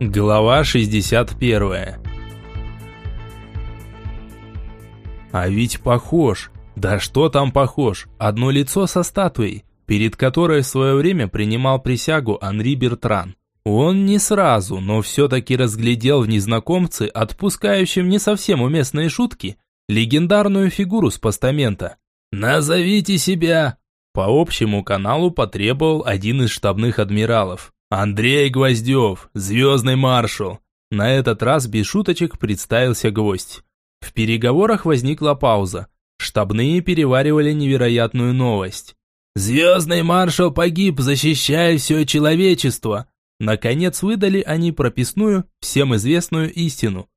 Глава 61 А ведь похож. Да что там похож? Одно лицо со статуей, перед которой в свое время принимал присягу Анри Бертран. Он не сразу, но все-таки разглядел в незнакомце, отпускающем не совсем уместные шутки, легендарную фигуру с постамента. «Назовите себя!» По общему каналу потребовал один из штабных адмиралов. «Андрей Гвоздев, звездный маршал!» На этот раз без шуточек представился гвоздь. В переговорах возникла пауза. Штабные переваривали невероятную новость. «Звездный маршал погиб, защищая все человечество!» Наконец выдали они прописную, всем известную истину.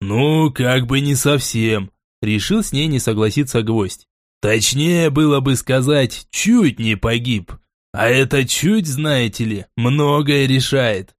«Ну, как бы не совсем», – решил с ней не согласиться гвоздь. «Точнее было бы сказать, чуть не погиб. А это чуть, знаете ли, многое решает.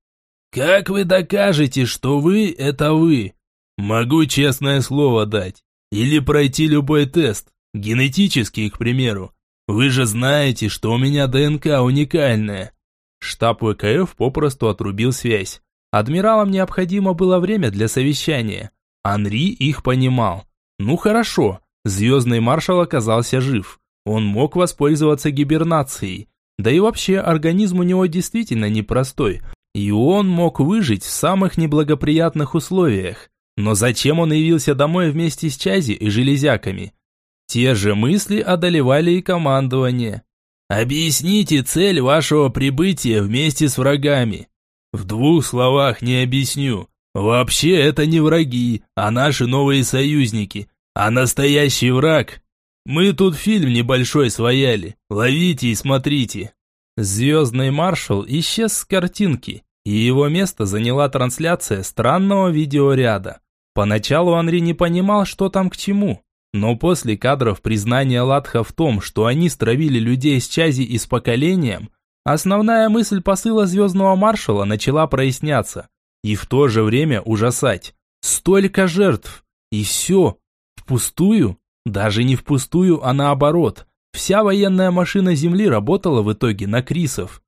Как вы докажете, что вы – это вы? Могу честное слово дать. Или пройти любой тест, генетический, к примеру. Вы же знаете, что у меня ДНК уникальная. Штаб ВКФ попросту отрубил связь. Адмиралам необходимо было время для совещания. Анри их понимал. Ну хорошо, звездный маршал оказался жив. Он мог воспользоваться гибернацией. Да и вообще, организм у него действительно непростой. И он мог выжить в самых неблагоприятных условиях. Но зачем он явился домой вместе с Чази и железяками? Те же мысли одолевали и командование. «Объясните цель вашего прибытия вместе с врагами». «В двух словах не объясню. Вообще это не враги, а наши новые союзники. А настоящий враг мы тут фильм небольшой свояли. Ловите и смотрите. Звездный маршал исчез с картинки, и его место заняла трансляция странного видеоряда. Поначалу Анри не понимал, что там к чему, но после кадров признания Латха в том, что они стравили людей с Чази и с поколением, основная мысль посыла звездного маршала начала проясняться и в то же время ужасать. Столько жертв, и все, впустую? Даже не впустую, а наоборот. Вся военная машина Земли работала в итоге на Крисов.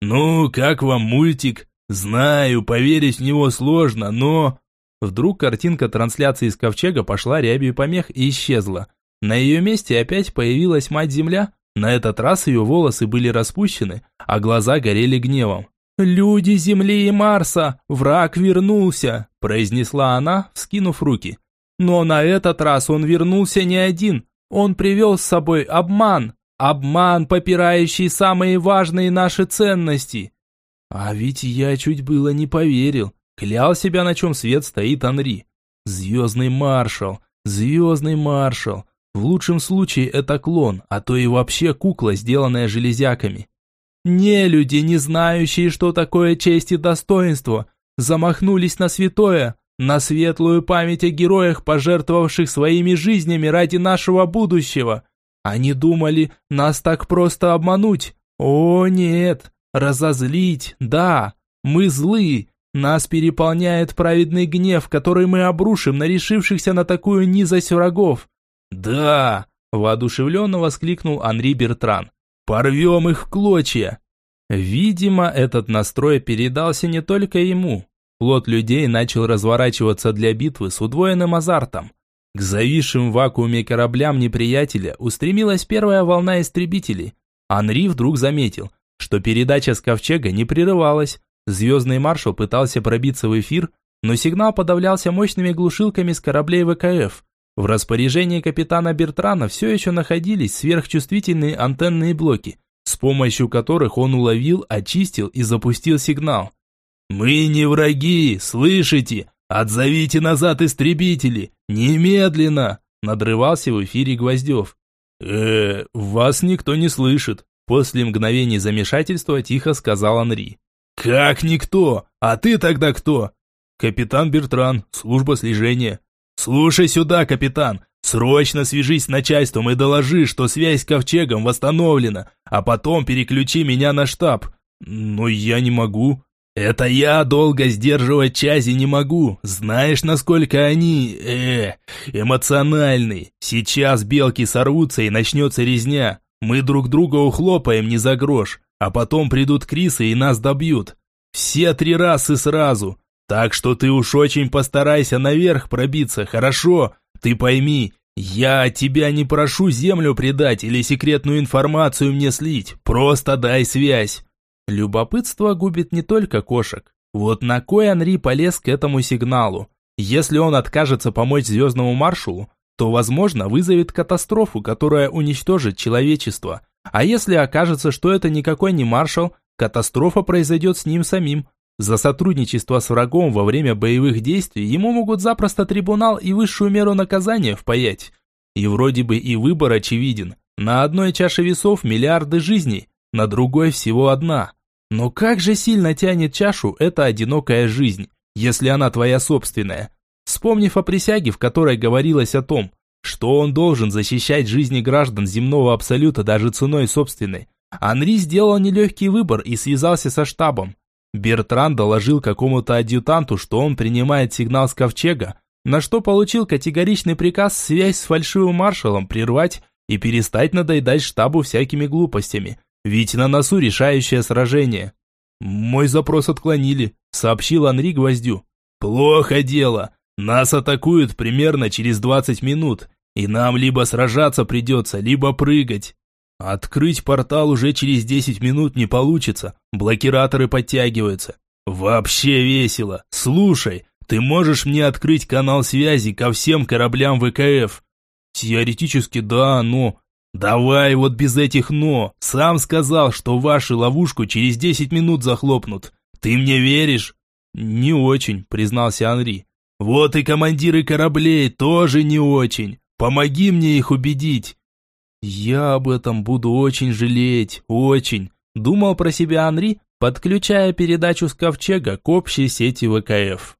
«Ну, как вам мультик? Знаю, поверить в него сложно, но...» Вдруг картинка трансляции из ковчега пошла рябью помех и исчезла. На ее месте опять появилась Мать-Земля. На этот раз ее волосы были распущены, а глаза горели гневом. «Люди Земли и Марса! Враг вернулся!» произнесла она, вскинув руки. Но на этот раз он вернулся не один. Он привел с собой обман. Обман, попирающий самые важные наши ценности. А ведь я чуть было не поверил. Клял себя, на чем свет стоит Анри. Звездный маршал, звездный маршал. В лучшем случае это клон, а то и вообще кукла, сделанная железяками. Не люди, не знающие, что такое честь и достоинство, замахнулись на святое, на светлую память о героях, пожертвовавших своими жизнями ради нашего будущего. Они думали, нас так просто обмануть. О, нет, разозлить, да, мы злы. Нас переполняет праведный гнев, который мы обрушим на решившихся на такую низость врагов. Да, воодушевленно воскликнул Анри Бертран. Порвем их в клочья. Видимо, этот настрой передался не только ему. Флот людей начал разворачиваться для битвы с удвоенным азартом. К зависшим в вакууме кораблям неприятеля устремилась первая волна истребителей. Анри вдруг заметил, что передача с ковчега не прерывалась. Звездный маршал пытался пробиться в эфир, но сигнал подавлялся мощными глушилками с кораблей ВКФ. В распоряжении капитана Бертрана все еще находились сверхчувствительные антенные блоки, с помощью которых он уловил, очистил и запустил сигнал. «Мы не враги, слышите? Отзовите назад истребители! Немедленно!» Надрывался в эфире Гвоздев. э вас никто не слышит», после мгновений замешательства тихо сказал Анри. «Как никто? А ты тогда кто?» «Капитан Бертран, служба слежения». «Слушай сюда, капитан, срочно свяжись с начальством и доложи, что связь с ковчегом восстановлена, а потом переключи меня на штаб». «Но я не могу», это я долго сдерживать Чази не могу. Знаешь, насколько они... э эмоциональны. Сейчас белки сорвутся и начнется резня. Мы друг друга ухлопаем не за грош, а потом придут Крисы и нас добьют. Все три расы сразу. Так что ты уж очень постарайся наверх пробиться, хорошо? Ты пойми, я тебя не прошу землю предать или секретную информацию мне слить. Просто дай связь. Любопытство губит не только кошек. Вот на кой Анри полез к этому сигналу? Если он откажется помочь звездному маршалу, то, возможно, вызовет катастрофу, которая уничтожит человечество. А если окажется, что это никакой не маршал, катастрофа произойдет с ним самим. За сотрудничество с врагом во время боевых действий ему могут запросто трибунал и высшую меру наказания впаять. И вроде бы и выбор очевиден. На одной чаше весов миллиарды жизней, на другой всего одна. Но как же сильно тянет чашу эта одинокая жизнь, если она твоя собственная? Вспомнив о присяге, в которой говорилось о том, что он должен защищать жизни граждан земного абсолюта даже ценой собственной, Анри сделал нелегкий выбор и связался со штабом. Бертран доложил какому-то адъютанту, что он принимает сигнал с ковчега, на что получил категоричный приказ связь с фальшивым маршалом прервать и перестать надоедать штабу всякими глупостями, ведь на носу решающее сражение. «Мой запрос отклонили», — сообщил Анри Гвоздю. «Плохо дело. Нас атакуют примерно через 20 минут, и нам либо сражаться придется, либо прыгать. Открыть портал уже через 10 минут не получится, блокираторы подтягиваются. Вообще весело. Слушай, ты можешь мне открыть канал связи ко всем кораблям ВКФ? Теоретически да, но... Давай вот без этих «но». Сам сказал, что вашу ловушку через 10 минут захлопнут. Ты мне веришь? Не очень, признался Анри. Вот и командиры кораблей тоже не очень. Помоги мне их убедить. «Я об этом буду очень жалеть, очень», – думал про себя Анри, подключая передачу с ковчега к общей сети ВКФ.